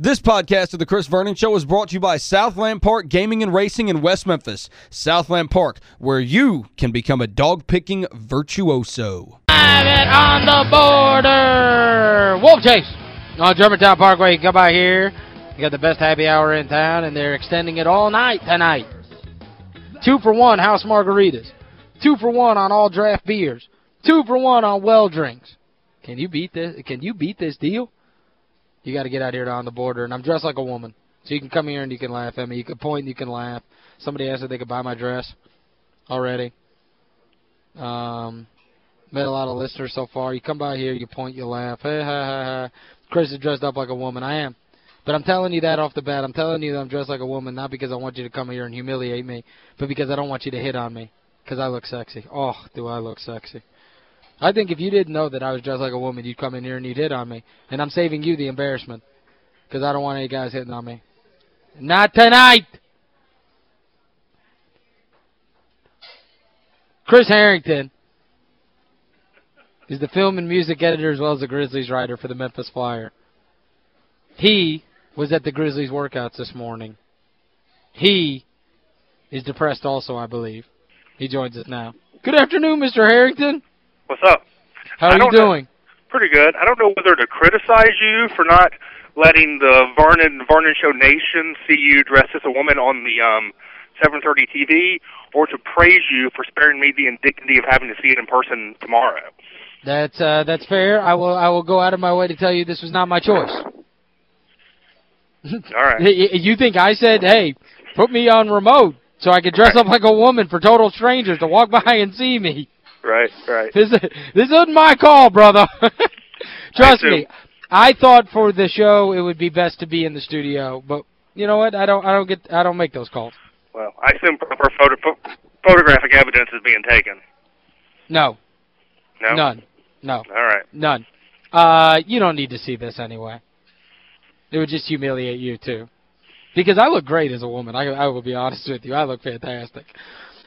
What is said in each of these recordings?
This podcast of the Chris Vernon Show is brought to you by Southland Park Gaming and Racing in West Memphis. Southland Park, where you can become a dog-picking virtuoso. It on the border! Wolfchase on Germantown Parkway. Come by here. You got the best happy hour in town, and they're extending it all night tonight. Two for one house margaritas. Two for one on all draft beers. Two for one on well drinks. Can you beat this? Can you beat this deal? You got to get out here on the border. And I'm dressed like a woman. So you can come here and you can laugh at me. You can point and you can laugh. Somebody asked if they could buy my dress already. Um, met a lot of listeners so far. You come by here, you point, you laugh. Hey, ha, ha, ha. Chris is dressed up like a woman. I am. But I'm telling you that off the bat. I'm telling you that I'm dressed like a woman, not because I want you to come here and humiliate me, but because I don't want you to hit on me. Because I look sexy. Oh, do I look sexy. I think if you didn't know that I was dressed like a woman, you'd come in here and you'd hit on me. And I'm saving you the embarrassment because I don't want any guys hitting on me. Not tonight! Chris Herrington is the film and music editor as well as the Grizzlies writer for the Memphis Flyer. He was at the Grizzlies workouts this morning. He is depressed also, I believe. He joins us now. Good afternoon, Mr. Herrington. What's up? How are you doing? Know, pretty good. I don't know whether to criticize you for not letting the Vernon Vernon Show Nation see you dressed as a woman on the um 7:30 TV or to praise you for sparing me the indignity of having to see it in person tomorrow. That's uh that's fair. I will I will go out of my way to tell you this was not my choice. All right. you think I said, "Hey, put me on remote so I could dress right. up like a woman for total strangers to walk by and see me." Right, right. This, this isn't my call, brother. Trust me. I thought for the show it would be best to be in the studio, but you know what? I don't I don't get I don't make those calls. Well, I assume proper photo, photographic evidence is being taken. No. No. None. No. All right. None. Uh you don't need to see this anyway. It would just humiliate you too. Because I look great as a woman. I I will be honest with you. I look fantastic.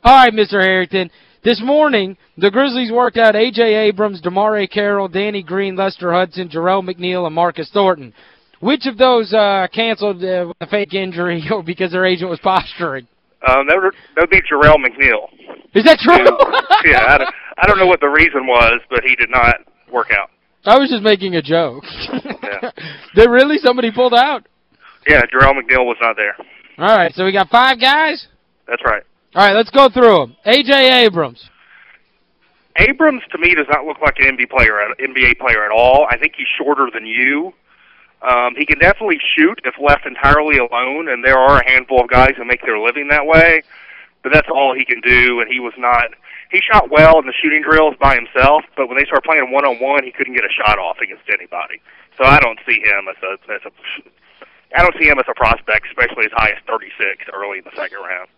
All right, Mr. Herrington. This morning, the Grizzlies worked out A.J. Abrams, DeMarre Carroll, Danny Green, Lester Hudson, Jerel McNeal, and Marcus Thornton. Which of those uh, canceled uh, with a fake injury or because their agent was posturing? Um, that would, that would be Jerel McNeal. Is that true? yeah, I don't, I don't know what the reason was, but he did not work out. I was just making a joke. yeah. Did really somebody pulled out? Yeah, Jerel McNeal was not there. All right, so we got five guys? That's right. All right, let's go through them. A.J. Abrams. Abrams, to me, does not look like an NBA player, NBA player at all. I think he's shorter than you. Um, he can definitely shoot if left entirely alone, and there are a handful of guys who make their living that way. But that's all he can do, and he was not. He shot well in the shooting drills by himself, but when they started playing one on one, he couldn't get a shot off against anybody. So I don't see him as a as a. I don't see him as a prospect, especially as high as 36 early in the second round.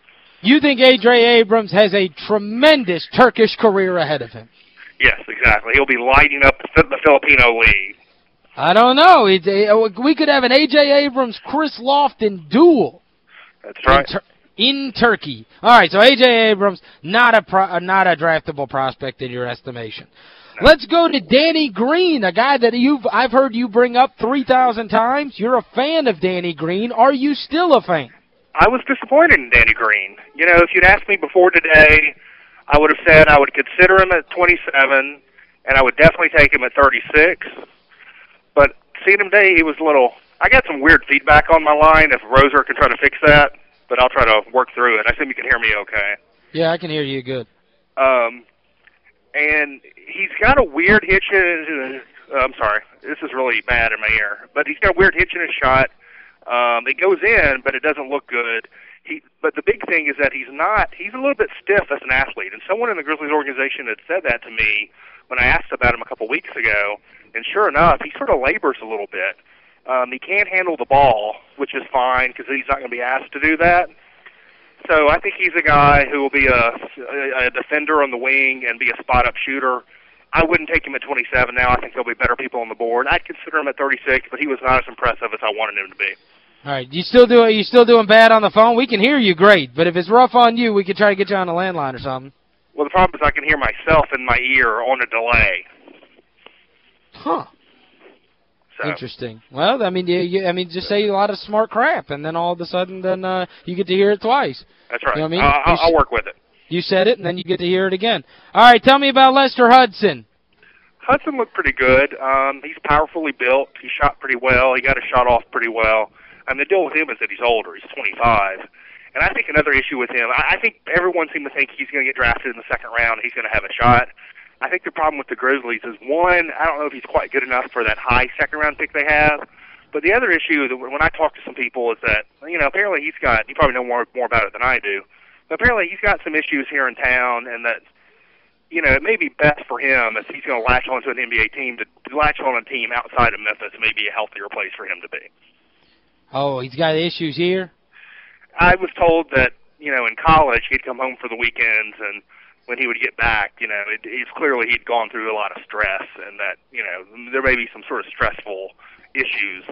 You think A.J. Abrams has a tremendous Turkish career ahead of him? Yes, exactly. He'll be lighting up the Filipino League. I don't know. Uh, we could have an A.J. Abrams, Chris Lofton duel. That's right. In, in Turkey. All right, so A.J. Abrams, not a pro, uh, not a draftable prospect in your estimation. No. Let's go to Danny Green, a guy that you've I've heard you bring up 3,000 times. You're a fan of Danny Green. Are you still a fan? I was disappointed in Danny Green. You know, if you'd asked me before today, I would have said I would consider him at 27, and I would definitely take him at 36. But seeing him today, he was a little. I got some weird feedback on my line. If Roser can try to fix that, but I'll try to work through it. I assume you can hear me okay. Yeah, I can hear you good. Um, and he's got a weird hitch in. Uh, I'm sorry, this is really bad in my ear, but he's got a weird hitch in his shot um, it goes in, but it doesn't look good. He, but the big thing is that he's not. He's a little bit stiff as an athlete, and someone in the Grizzlies organization had said that to me when I asked about him a couple weeks ago. And sure enough, he sort of labors a little bit. Um, he can't handle the ball, which is fine because he's not going to be asked to do that. So I think he's a guy who will be a, a defender on the wing and be a spot up shooter. I wouldn't take him at 27 now. I think there'll be better people on the board. I'd consider him at 36, but he was not as impressive as I wanted him to be. All right, you still doing you still doing bad on the phone? We can hear you great, but if it's rough on you, we could try to get you on the landline or something. Well, the problem is I can hear myself in my ear on a delay. Huh. So. Interesting. Well, I mean, you, you, I mean, just say a lot of smart crap, and then all of a sudden, then uh, you get to hear it twice. That's right. You know what I mean? Uh, I'll, I'll work with it. You said it, and then you get to hear it again. All right, tell me about Lester Hudson. Hudson looked pretty good. Um, he's powerfully built. He shot pretty well. He got a shot off pretty well. And the deal with him is that he's older. He's 25. And I think another issue with him, I I think everyone seemed to think he's going to get drafted in the second round. He's going to have a shot. I think the problem with the Grizzlies is one, I don't know if he's quite good enough for that high second round pick they have. But the other issue that when I talk to some people is that you know apparently he's got you probably know more more about it than I do. But apparently he's got some issues here in town, and that you know it may be best for him if he's going to latch onto an NBA team to, to latch on a team outside of Memphis may be a healthier place for him to be. Oh, he's got issues here? I was told that you know in college he'd come home for the weekends and when he would get back, you know, it, it's clearly he'd gone through a lot of stress and that, you know, there may be some sort of stressful issues.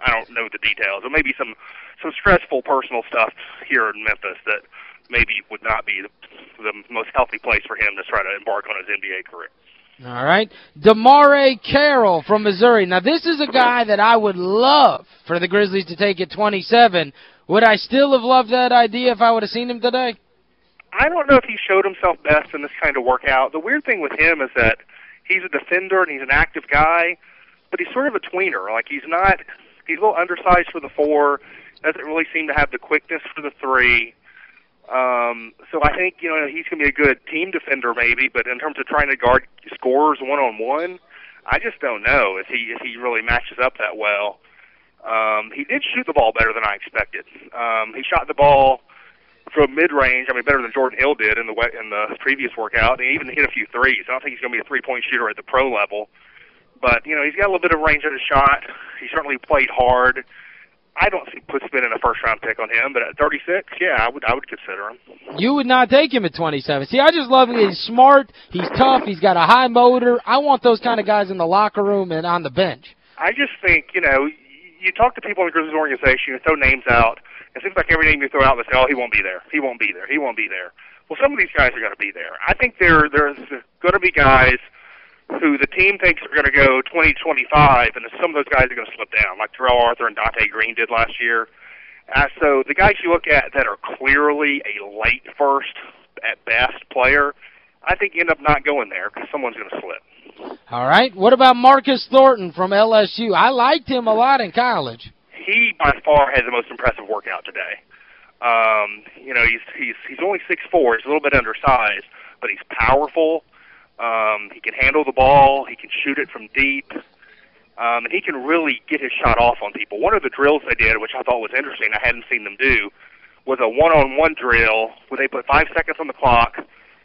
I don't know the details. There may be some some stressful personal stuff here in Memphis that maybe would not be the, the most healthy place for him to try to embark on his NBA career. All right. DeMarre Carroll from Missouri. Now, this is a guy that I would love for the Grizzlies to take at 27. Would I still have loved that idea if I would have seen him today? I don't know if he showed himself best in this kind of workout. The weird thing with him is that he's a defender and he's an active guy, but he's sort of a tweener. Like he's not he's a little undersized for the four, doesn't really seem to have the quickness for the three. Um, so I think you know he's going to be a good team defender maybe, but in terms of trying to guard scorers one on one, I just don't know if he if he really matches up that well. Um, he did shoot the ball better than I expected. Um, he shot the ball from mid range. I mean, better than Jordan Hill did in the in the previous workout. And he even hit a few threes. I don't think he's going to be a three point shooter at the pro level, but you know he's got a little bit of range in his shot. He certainly played hard. I don't see put spending a first round pick on him, but at 36, yeah, I would I would consider him. You would not take him at 27. See, I just love him. He's smart. He's tough. He's got a high motor. I want those kind of guys in the locker room and on the bench. I just think, you know, you talk to people in the Grizzlies organization, you throw names out. It seems like every name you throw out, they say, oh, he won't be there. He won't be there. He won't be there. Well, some of these guys are going to be there. I think there there's going to be guys who the team thinks are going to go 2025, and some of those guys are going to slip down, like Darrell Arthur and Donté Greene did last year. Uh, so the guys you look at that are clearly a late first at best player, I think you end up not going there because someone's going to slip. All right. What about Marcus Thornton from LSU? I liked him a lot in college. He by far had the most impressive workout today. Um, you know, he's he's he's only six four. He's a little bit undersized, but he's powerful. Um, he can handle the ball. He can shoot it from deep. Um, and he can really get his shot off on people. One of the drills they did, which I thought was interesting, I hadn't seen them do, was a one-on-one drill where they put five seconds on the clock.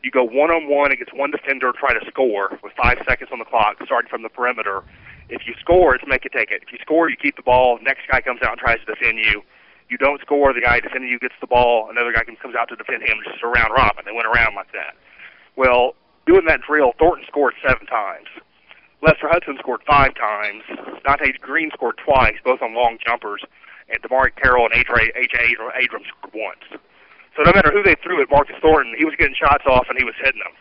You go one-on-one against one defender, try to score with five seconds on the clock, starting from the perimeter. If you score, it's make it take it. If you score, you keep the ball. Next guy comes out and tries to defend you. You don't score, the guy defending you gets the ball. Another guy comes out to defend him. Just a round robin. They went around like that. Well, doing that drill, Thornton scored seven times. Lester Hudson scored five times. Dante Green scored twice, both on long jumpers. And DeMarre Carroll and A.J. Abrams scored once. So no matter who they threw at Marcus Thornton, he was getting shots off and he was hitting them.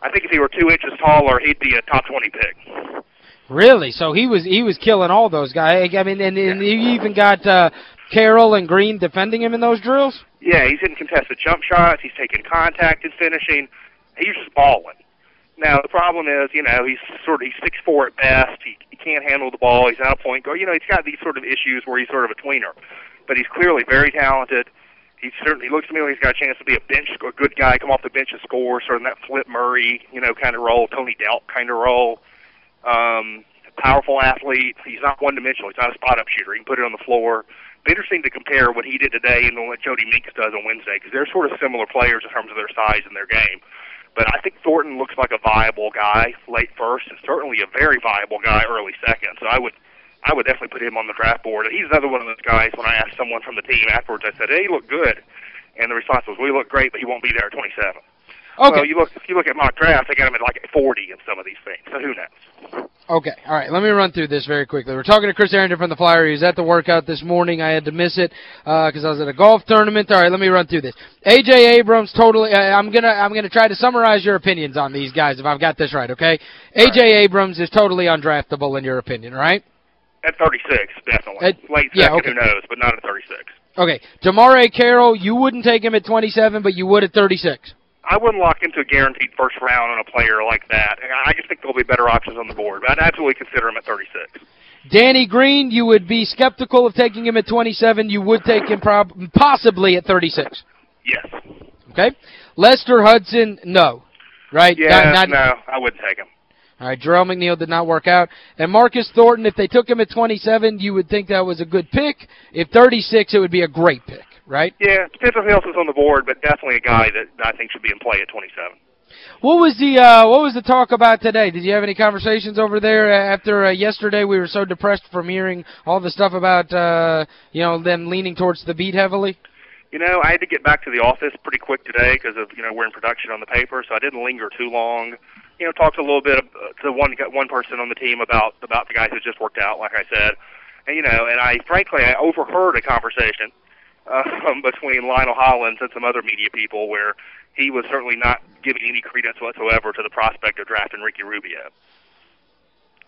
I think if he were two inches taller, he'd be a top 20 pick. Really? So he was he was killing all those guys. I mean, and, and you even got uh, Carroll and Green defending him in those drills? Yeah, he's hitting contested jump shots. He's taking contact and finishing. He's just balling. Now the problem is, you know, he's sort of he's six four at best. He, he can't handle the ball. He's not a point guard. You know, he's got these sort of issues where he's sort of a tweener, but he's clearly very talented. He certainly looks to me like he's got a chance to be a bench, a good guy, come off the bench and score, sort of that Flip Murray, you know, kind of role, Tony Delk kind of role. Um, powerful athlete. He's not one dimensional. He's not a spot up shooter. He can put it on the floor. Be interesting to compare what he did today and what Jodie Meeks does on Wednesday because they're sort of similar players in terms of their size and their game. But I think Thornton looks like a viable guy late first, and certainly a very viable guy early second. So I would, I would definitely put him on the draft board. And he's another one of those guys. When I asked someone from the team afterwards, I said, "Hey, he looked good," and the response was, "We look great, but he won't be there at 27." Okay. Well, you look, if you look at mock drafts, they got him at like 40 in some of these things. So who knows? Okay, all right, let me run through this very quickly. We're talking to Chris Herrington from the Flyer. He was at the workout this morning. I had to miss it because uh, I was at a golf tournament. All right, let me run through this. A.J. Abrams, totally, uh, I'm going to I'm gonna try to summarize your opinions on these guys if I've got this right, okay? A.J. Abrams is totally undraftable in your opinion, right? At 36, definitely. At- Late yeah, second, okay. who knows, but not at 36. Okay, DeMarre Carroll, you wouldn't take him at 27, but you would at 36. I wouldn't lock into a guaranteed first round on a player like that. I just think there'll be better options on the board, but I'd absolutely consider him at 36. Danny Green, you would be skeptical of taking him at 27. You would take him prob possibly at 36. Yes. Okay? Lester Hudson, no. Right? Yeah, Not- not- no, I wouldn't take him. All right, Jerome McNeal did not work out. And Marcus Thornton, if they took him at 27, you would think that was a good pick. If 36, it would be a great pick, right? Yeah, depends on who else is on the board, but definitely a guy that I think should be in play at 27. What was the uh what was the talk about today? Did you have any conversations over there after uh, yesterday we were so depressed from hearing all the stuff about uh you know them leaning towards Thabeet heavily? You know, I had to get back to the office pretty quick today because of you know we're in production on the paper, so I didn't linger too long. You know, talked a little bit to one one person on the team about about the guys who just worked out, like I said, and you know, and I frankly I overheard a conversation um, between Lionel Hollins and some other media people where he was certainly not giving any credence whatsoever to the prospect of drafting Ricky Rubio.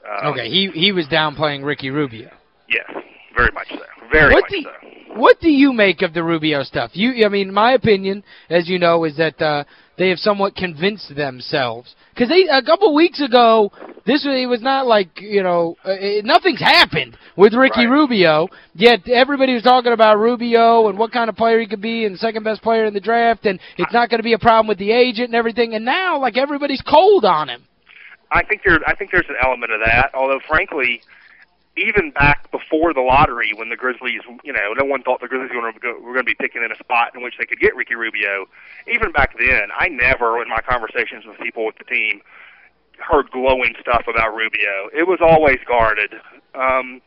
Um, Okay, he he was downplaying Ricky Rubio. Yes, very much so. Very What much do- so. What do you make of the Rubio stuff? You I mean, my opinion, as you know, is that uh they have somewhat convinced themselves. Because they a couple weeks ago, this was, it was not like, you know, uh, it, nothing's happened with Ricky Right. Rubio, yet everybody was talking about Rubio and what kind of player he could be and the second best player in the draft, and it's not going to be a problem with the agent and everything, and now, like, everybody's cold on him. I think there I think there's an element of that. Although frankly, even back before the lottery, when the Grizzlies, you know, no one thought the Grizzlies were going to be picking in a spot in which they could get Ricky Rubio. Even back then, I never, in my conversations with people with the team, heard glowing stuff about Rubio. It was always guarded. Um,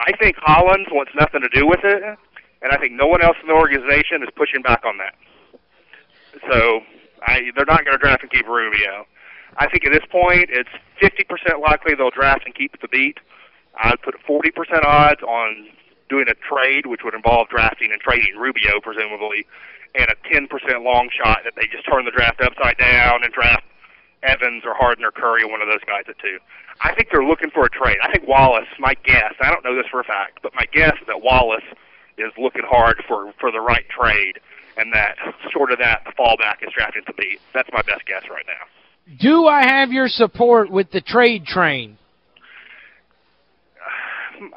I think Hollins wants nothing to do with it, and I think no one else in the organization is pushing back on that. So I, they're not going to draft and keep Rubio. I think at this point, it's 50% likely they'll draft and keep Thabeet. I'd put 40% odds on doing a trade, which would involve drafting and trading Rubio, presumably, and a 10% long shot that they just turn the draft upside down and draft Evans or Harden or Curry or one of those guys at two. I think they're looking for a trade. I think Wallace, my guess, I don't know this for a fact, but my guess is that Wallace is looking hard for for the right trade, and that sort of that the fallback is drafting Thabeet. That's my best guess right now. Do I have your support with the trade train?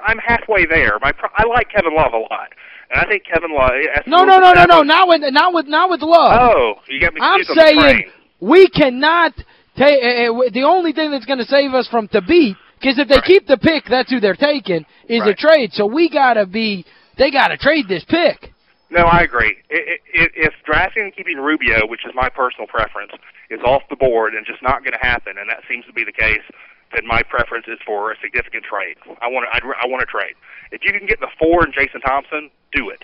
I'm halfway there. My pro- I like Kevin Love a lot, and I think Kevin Love. No, no, no, no, no, establish- not with not with not with love. Oh, you got me I'm confused on the saying we cannot take uh, uh, the only thing that's going to save us from Thabeet because if they Right. keep the pick, that's who they're taking is a trade. So we got to be they got to trade this pick. No, I agree. I i i- if drafting and keeping Rubio, which is my personal preference, is off the board and just not going to happen, and that seems to be the case, then my preference is for a significant trade. I want to. I want to trade. If you can get the four and Jason Thompson, do it.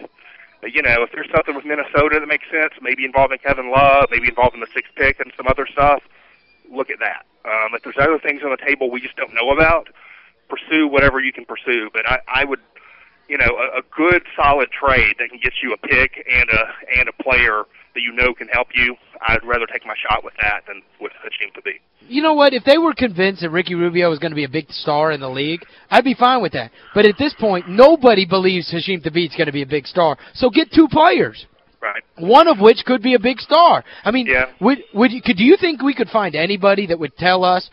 But, you know, if there's something with Minnesota that makes sense, maybe involving Kevin Love, maybe involving the sixth pick and some other stuff, look at that. Um, if there's other things on the table we just don't know about, pursue whatever you can pursue. But I, I would you know, a, a good solid trade that can get you a pick and a and a player that you know can help you, I'd rather take my shot with that than with Hasheem Thabeet. You know what? If they were convinced that Ricky Rubio was going to be a big star in the league, I'd be fine with that. But at this point, nobody believes Hasheem Thabeet's going to be a big star. So get two players. Right. one of which could be a big star. I mean, Yeah. would would you, could do you think we could find anybody that would tell us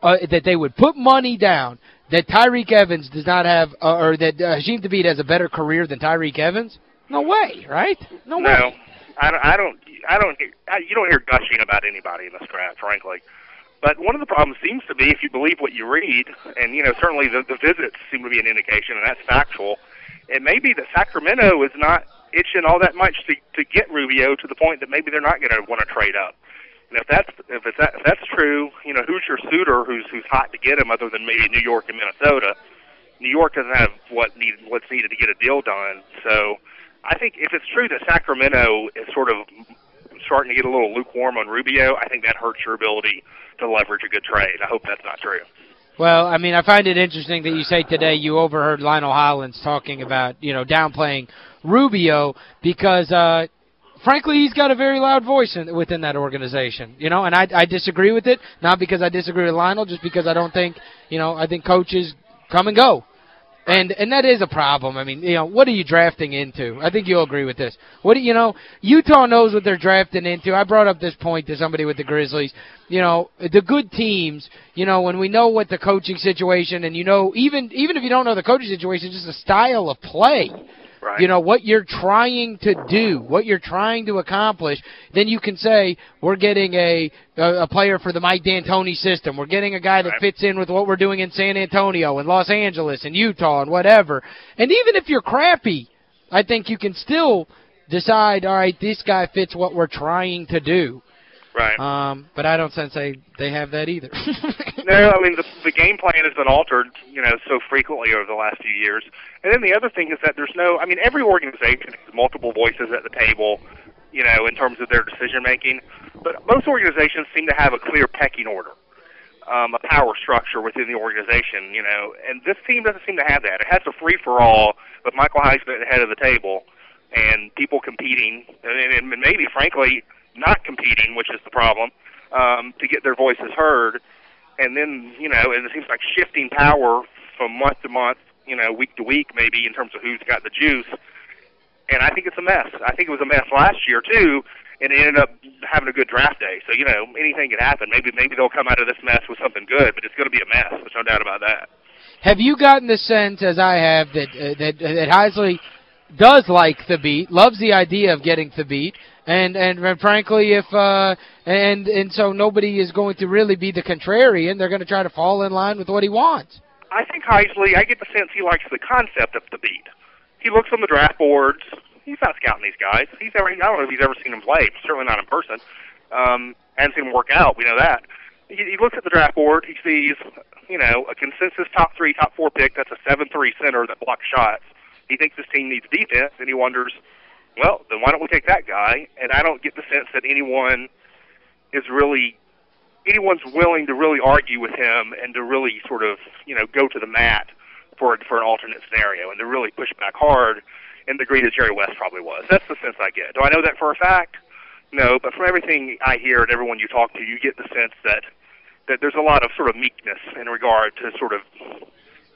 uh, that they would put money down that Tyreke Evans does not have uh, or that uh, Hashim Thabit has a better career than Tyreke Evans? No way, right? No, No, way. I don't. I don't. I don't. Hear, I, you don't hear gushing about anybody in this draft, frankly. But one of the problems seems to be, if you believe what you read, and you know, certainly the, the visits seem to be an indication, and that's factual. It may be that Sacramento is not itching all that much to to get Rubio to the point that maybe they're not going to want to trade up. And if that's if it's that, if that's true, you know, who's your suitor who's who's hot to get him other than maybe New York and Minnesota? New York doesn't have what need what's needed to get a deal done. So I think if it's true that Sacramento is sort of starting to get a little lukewarm on Rubio, I think that hurts your ability to leverage a good trade. I hope that's not true. Well, I mean, I find it interesting that you say today you overheard Lionel Hollins talking about, you know, downplaying Rubio because uh frankly, he's got a very loud voice in, within that organization, you know, and I I disagree with it, not because I disagree with Lionel, just because I don't think, you know, I think coaches come and go. And and that is a problem. I mean, you know, what are you drafting into? I think you'll agree with this. What do you know, Utah knows what they're drafting into. I brought up this point to somebody with the Grizzlies. You know, the good teams, you know, when we know what the coaching situation and you know even even if you don't know the coaching situation, just the style of play Right. you know, what you're trying to do, what you're trying to accomplish, then you can say, we're getting a a, a player for the Mike D'Antoni system. We're getting a guy that Right. fits in with what we're doing in San Antonio and Los Angeles and Utah and whatever. And even if you're crappy, I think you can still decide, all right, this guy fits what we're trying to do. Right. Um, but I don't sense they, they have that either. No, I mean the the game plan has been altered, you know, so frequently over the last few years. And then the other thing is that there's no, I mean, every organization has multiple voices at the table, you know, in terms of their decision making. But most organizations seem to have a clear pecking order, um, a power structure within the organization, you know. And this team doesn't seem to have that. It has a free for all with Michael Heisley at the head of the table, and people competing, and, and maybe frankly not competing, which is the problem, um, to get their voices heard and then you know, and it seems like shifting power from month to month, you know, week to week, maybe in terms of who's got the juice. And I think it's a mess. I think it was a mess last year too, and it ended up having a good draft day. So you know, anything could happen. Maybe maybe they'll come out of this mess with something good, but it's going to be a mess. There's no doubt about that. Have you gotten the sense, as I have, that uh, that that Heisley does like Thabeet, loves the idea of getting Thabeet, and and frankly, if uh and and so nobody is going to really be the contrarian, they're going to try to fall in line with what he wants. I think Heisley, I get the sense he likes the concept of Thabeet. He looks on the draft boards. He's not scouting these guys. He's ever, I don't know if he's ever seen them play. Certainly not in person. Um, hasn't seen them work out. We know that. He, he looks at the draft board. He sees, you know, a consensus top three, top four pick. That's a seven-three center that blocks shots. He thinks this team needs defense, and he wonders, well, then why don't we take that guy? And I don't get the sense that anyone is really anyone's willing to really argue with him and to really sort of you know go to the mat for for an alternate scenario and to really push back hard in the degree that Jerry West probably was. That's the sense I get. Do I know that for a fact? No, but from everything I hear and everyone you talk to, you get the sense that that there's a lot of sort of meekness in regard to sort of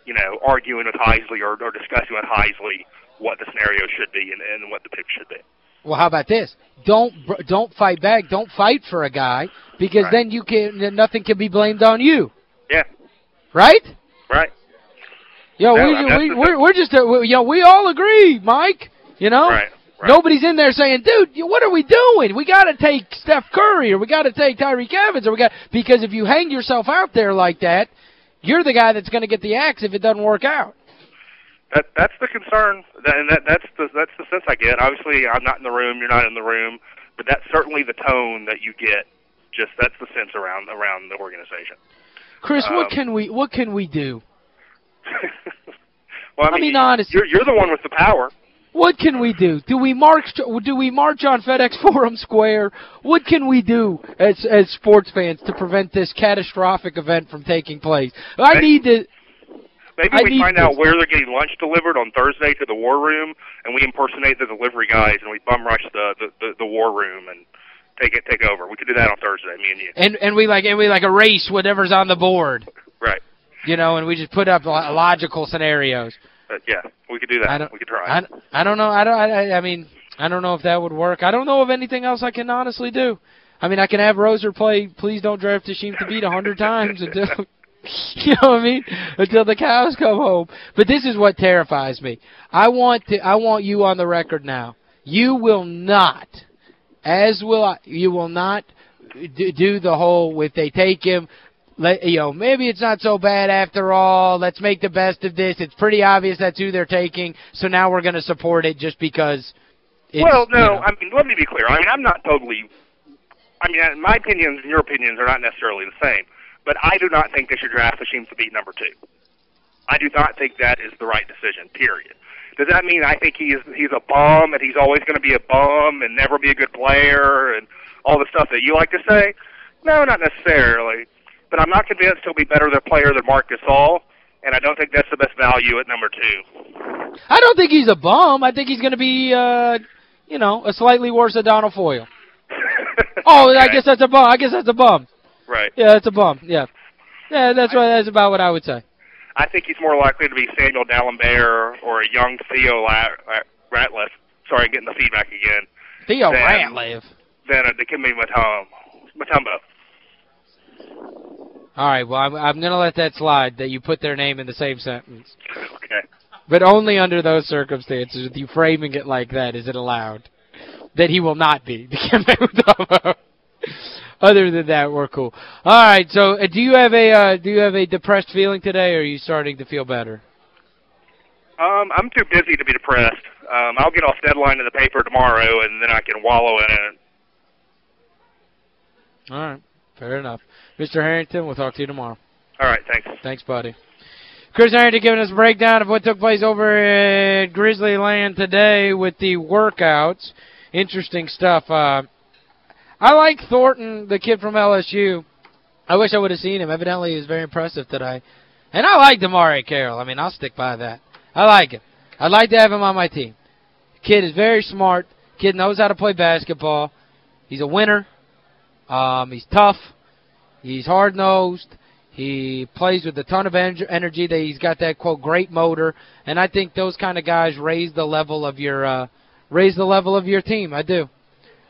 you know arguing with Heisley or, or discussing with Heisley what the scenario should be and, and what the pick should be. Well, how about this? Don't br- don't fight back. Don't fight for a guy because Right. then you can then nothing can be blamed on you. Yeah, Right? right. Yo, No, we, we, we're, we're just, we, you know, we all agree, Mike. You know? Right, right. Nobody's in there saying, dude, what are we doing? We got to take Steph Curry or we got to take Tyreke Evans or we got because if you hang yourself out there like that, you're the guy that's going to get the axe if it doesn't work out. That that's the concern, that, and that that's the that's the sense I get. Obviously, I'm not in the room. You're not in the room, but that's certainly the tone that you get. Just that's the sense around around the organization. Chris, what Um, can we what can we do? well, I I mean, mean, honestly- you're you're the one with the power. What can we do? Do we march do we march on FedEx Forum Square? What can we do as as sports fans to prevent this catastrophic event from taking place? I need to Maybe I we find out where they're getting lunch delivered on Thursday to the war room, and we impersonate the delivery guys, and we bum rush the the, the, the war room and take it take over. We could do that on Thursday, me and you. and and we like and we like erase whatever's on the board, Right. you know, and we just put up logical scenarios. But yeah, we could do that. I don't we could try. I, I don't know. I don't I, I mean, I don't know if that would work. I don't know of anything else I can honestly do. I mean, I can have Roser play Please Don't Draft Hasheem Thabeet a hundred times until you know what I mean? Until the cows come home. But this is what terrifies me. I want to I want you on the record now. You will not as will I, you will not do, do the whole if they take him let you know maybe it's not so bad after all let's make the best of this it's pretty obvious that's who they're taking so now we're going to support it just because it's, well, no, you know. I mean, let me be clear. I mean, I'm not totally. I mean, my opinions and your opinions are not necessarily the same, but I do not think they should draft Hasheem Thabeet number two. I do not think that is the right decision. Period. Does that mean I think he's he's a bum and he's always going to be a bum and never be a good player and all the stuff that you like to say? No, not necessarily. But I'm not convinced he'll be better the player than Marc Gasol, and I don't think that's the best value at number two. I don't think he's a bum I think he's going to be uh you know a slightly worse Adonal Foyle oh I guess that's a bum I guess that's a bum right. yeah that's a bum yeah yeah that's right that's about what I would say I think he's more likely to be Samuel Dalembert or a young Theo Ratliff. Sorry, getting the feedback again. Theo Ratliff. Than a Dikembe Mutombo. All right, well, I'm, I'm going to let that slide that you put their name in the same sentence. Okay. But only under those circumstances, with you framing it like that, is it allowed that he will not be. Other than that, we're cool. All right, so uh, do you have a uh, do you have a depressed feeling today, or are you starting to feel better? Um, I'm too busy to be depressed. Um, I'll get off deadline in the paper tomorrow, and then I can wallow in it. All right, fair enough. Mr. Herrington, we'll talk to you tomorrow. All right, thanks. Thanks, buddy. Chris Herrington giving us a breakdown of what took place over at Grizzly Land today with the workouts. Interesting stuff. Uh, I like Thornton, the kid from LSU. I wish I would have seen him. Evidently, he was very impressive today. And I like DeMarre Carroll. I mean, I'll stick by that. I like him. I'd like to have him on my team. Kid is very smart. Kid knows how to play basketball. He's a winner. Um, he's tough. He's hard-nosed. He plays with a ton of energy. That He's got that, quote, great motor. And I think those kind of guys raise the level of your uh, raise the level of your team. I do.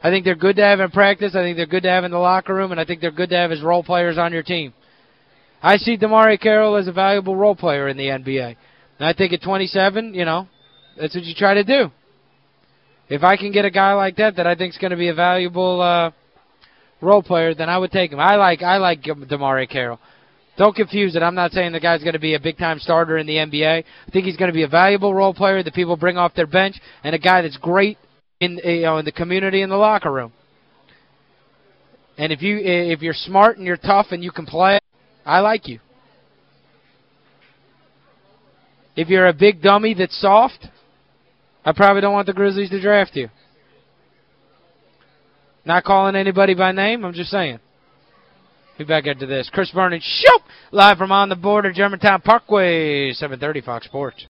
I think they're good to have in practice. I think they're good to have in the locker room, and I think they're good to have as role players on your team. I see DeMarre Carroll as a valuable role player in the NBA. And I think at 27, you know, that's what you try to do. If I can get a guy like that that I think is going to be a valuable uh, role player, then I would take him. I like I like DeMarre Carroll. Don't confuse it. I'm not saying the guy's going to be a big-time starter in the NBA. I think he's going to be a valuable role player that people bring off their bench and a guy that's great in you know in the community in the locker room. And if you if you're smart and you're tough and you can play, I like you. If you're a big dummy that's soft, I probably don't want the Grizzlies to draft you. Not calling anybody by name, I'm just saying. Be back into this. Chris Vernon, shoot! Live from on the border, Germantown Parkway, 730 Fox Sports.